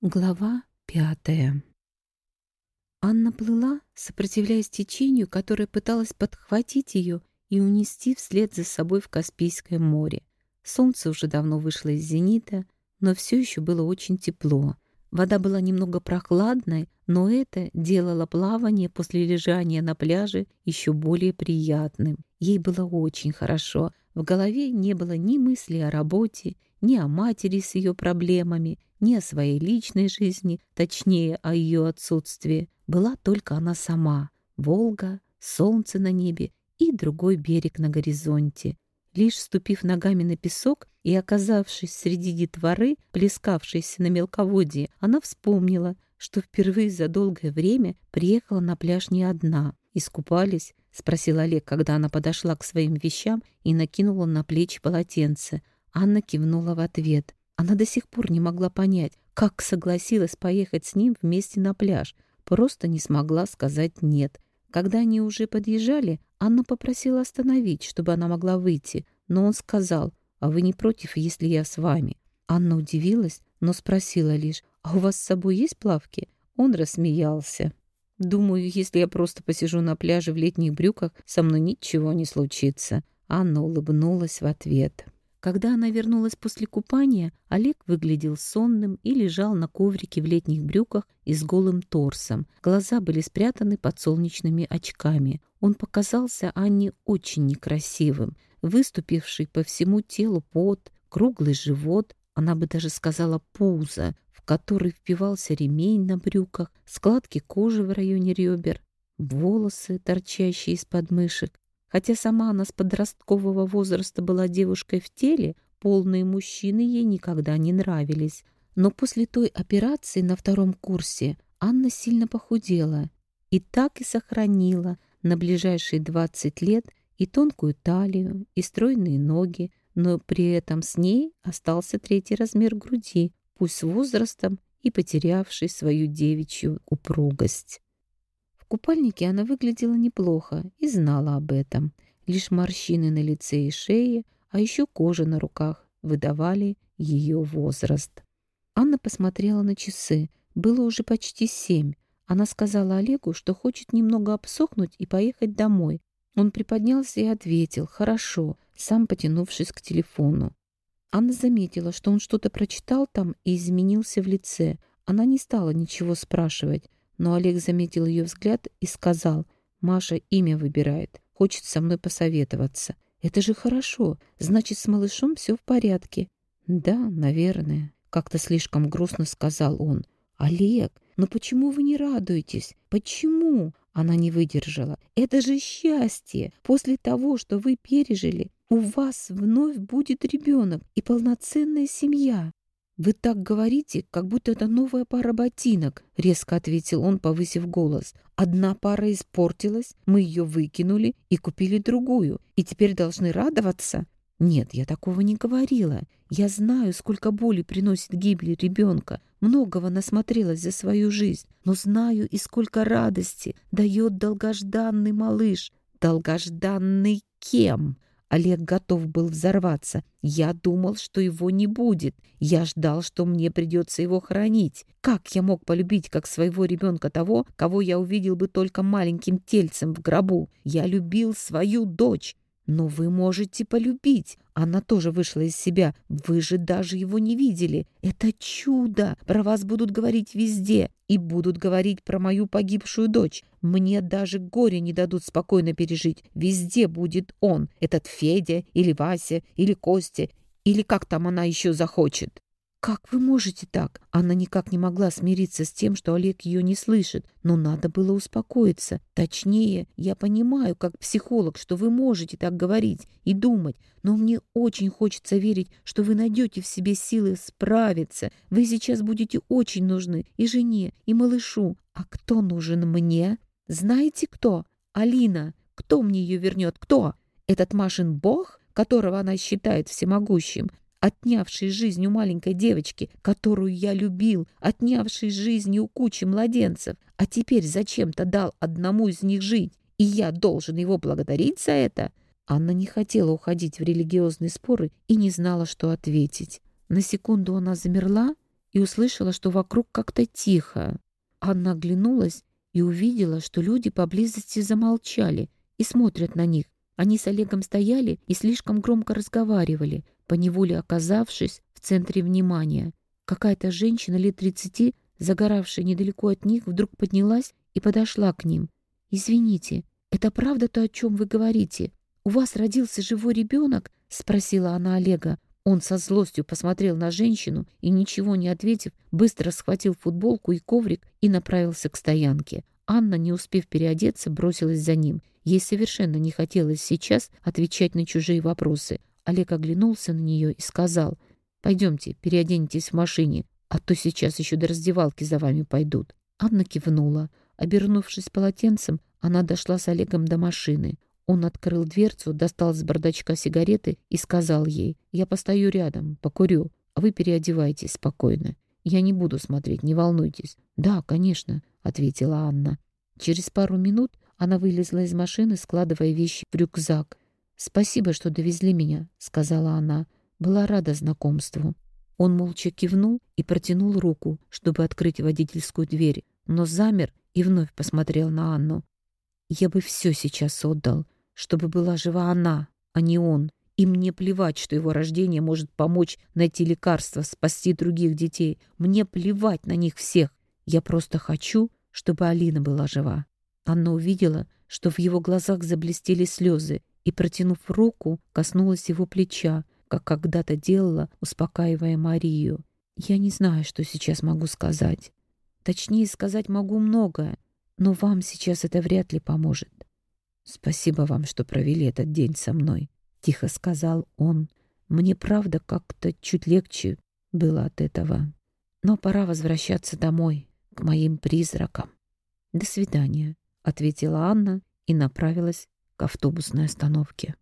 Глава пятая Анна плыла, сопротивляясь течению, которое пыталось подхватить ее и унести вслед за собой в Каспийское море. Солнце уже давно вышло из зенита, но все еще было очень тепло. Вода была немного прохладной, но это делало плавание после лежания на пляже еще более приятным. Ей было очень хорошо. В голове не было ни мысли о работе, ни о матери с ее проблемами, ни о своей личной жизни, точнее, о ее отсутствии. Была только она сама. Волга, солнце на небе и другой берег на горизонте. Лишь ступив ногами на песок и оказавшись среди детворы, плескавшейся на мелководье, она вспомнила, что впервые за долгое время приехала на пляж не одна. «Искупались?» — спросил Олег, когда она подошла к своим вещам и накинула на плечи полотенце. Анна кивнула в ответ. Она до сих пор не могла понять, как согласилась поехать с ним вместе на пляж. Просто не смогла сказать «нет». Когда они уже подъезжали, Анна попросила остановить, чтобы она могла выйти, но он сказал, «А вы не против, если я с вами?» Анна удивилась, но спросила лишь, «А у вас с собой есть плавки?» Он рассмеялся. «Думаю, если я просто посижу на пляже в летних брюках, со мной ничего не случится». Анна улыбнулась в ответ. Когда она вернулась после купания, Олег выглядел сонным и лежал на коврике в летних брюках и с голым торсом. Глаза были спрятаны под солнечными очками. Он показался Анне очень некрасивым. Выступивший по всему телу пот, круглый живот, она бы даже сказала пузо, в который впивался ремень на брюках, складки кожи в районе ребер, волосы, торчащие из подмышек. Хотя сама она с подросткового возраста была девушкой в теле, полные мужчины ей никогда не нравились. Но после той операции на втором курсе Анна сильно похудела и так и сохранила на ближайшие 20 лет и тонкую талию, и стройные ноги, но при этом с ней остался третий размер груди, пусть с возрастом и потерявший свою девичью упругость купальнике она выглядела неплохо и знала об этом. Лишь морщины на лице и шее, а еще кожа на руках выдавали ее возраст. Анна посмотрела на часы. Было уже почти семь. Она сказала Олегу, что хочет немного обсохнуть и поехать домой. Он приподнялся и ответил «Хорошо», сам потянувшись к телефону. Анна заметила, что он что-то прочитал там и изменился в лице. Она не стала ничего спрашивать но Олег заметил ее взгляд и сказал, «Маша имя выбирает, хочет со мной посоветоваться. Это же хорошо, значит, с малышом все в порядке». «Да, наверное», — как-то слишком грустно сказал он. «Олег, но почему вы не радуетесь? Почему?» Она не выдержала. «Это же счастье! После того, что вы пережили, у вас вновь будет ребенок и полноценная семья. «Вы так говорите, как будто это новая пара ботинок», — резко ответил он, повысив голос. «Одна пара испортилась, мы ее выкинули и купили другую, и теперь должны радоваться?» «Нет, я такого не говорила. Я знаю, сколько боли приносит гибель ребенка, многого насмотрелась за свою жизнь, но знаю и сколько радости дает долгожданный малыш. Долгожданный кем?» Олег готов был взорваться. Я думал, что его не будет. Я ждал, что мне придется его хранить. Как я мог полюбить как своего ребенка того, кого я увидел бы только маленьким тельцем в гробу? Я любил свою дочь. Но вы можете полюбить. Она тоже вышла из себя. Вы же даже его не видели. Это чудо. Про вас будут говорить везде. И будут говорить про мою погибшую дочь. Мне даже горе не дадут спокойно пережить. Везде будет он. Этот Федя или Вася или Костя. Или как там она еще захочет. «Как вы можете так?» Она никак не могла смириться с тем, что Олег ее не слышит, но надо было успокоиться. Точнее, я понимаю, как психолог, что вы можете так говорить и думать, но мне очень хочется верить, что вы найдете в себе силы справиться. Вы сейчас будете очень нужны и жене, и малышу. А кто нужен мне? Знаете кто? Алина. Кто мне ее вернет? Кто? Этот Машин бог, которого она считает всемогущим? Отнявший жизнь у маленькой девочки, которую я любил, отнявший жизнь у кучи младенцев, а теперь зачем-то дал одному из них жить, и я должен его благодарить за это?» Анна не хотела уходить в религиозные споры и не знала, что ответить. На секунду она замерла и услышала, что вокруг как-то тихо. Анна оглянулась и увидела, что люди поблизости замолчали и смотрят на них. Они с Олегом стояли и слишком громко разговаривали, поневоле оказавшись в центре внимания. Какая-то женщина лет тридцати, загоравшая недалеко от них, вдруг поднялась и подошла к ним. «Извините, это правда то, о чем вы говорите? У вас родился живой ребенок?» — спросила она Олега. Он со злостью посмотрел на женщину и, ничего не ответив, быстро схватил футболку и коврик и направился к стоянке. Анна, не успев переодеться, бросилась за ним. Ей совершенно не хотелось сейчас отвечать на чужие вопросы. Олег оглянулся на нее и сказал, «Пойдемте, переоденетесь в машине, а то сейчас еще до раздевалки за вами пойдут». Анна кивнула. Обернувшись полотенцем, она дошла с Олегом до машины. Он открыл дверцу, достал с бардачка сигареты и сказал ей, «Я постою рядом, покурю, а вы переодевайтесь спокойно. Я не буду смотреть, не волнуйтесь». «Да, конечно», — ответила Анна. Через пару минут она вылезла из машины, складывая вещи в рюкзак. «Спасибо, что довезли меня», — сказала она. Была рада знакомству. Он молча кивнул и протянул руку, чтобы открыть водительскую дверь, но замер и вновь посмотрел на Анну. «Я бы все сейчас отдал, чтобы была жива она, а не он. И мне плевать, что его рождение может помочь найти лекарства, спасти других детей. Мне плевать на них всех. Я просто хочу, чтобы Алина была жива. Анна увидела, что в его глазах заблестели слезы, и, протянув руку, коснулась его плеча, как когда-то делала, успокаивая Марию. «Я не знаю, что сейчас могу сказать. Точнее, сказать могу многое, но вам сейчас это вряд ли поможет. «Спасибо вам, что провели этот день со мной», — тихо сказал он. «Мне, правда, как-то чуть легче было от этого. Но пора возвращаться домой, к моим призракам». «До свидания», — ответила Анна и направилась к автобусной остановке.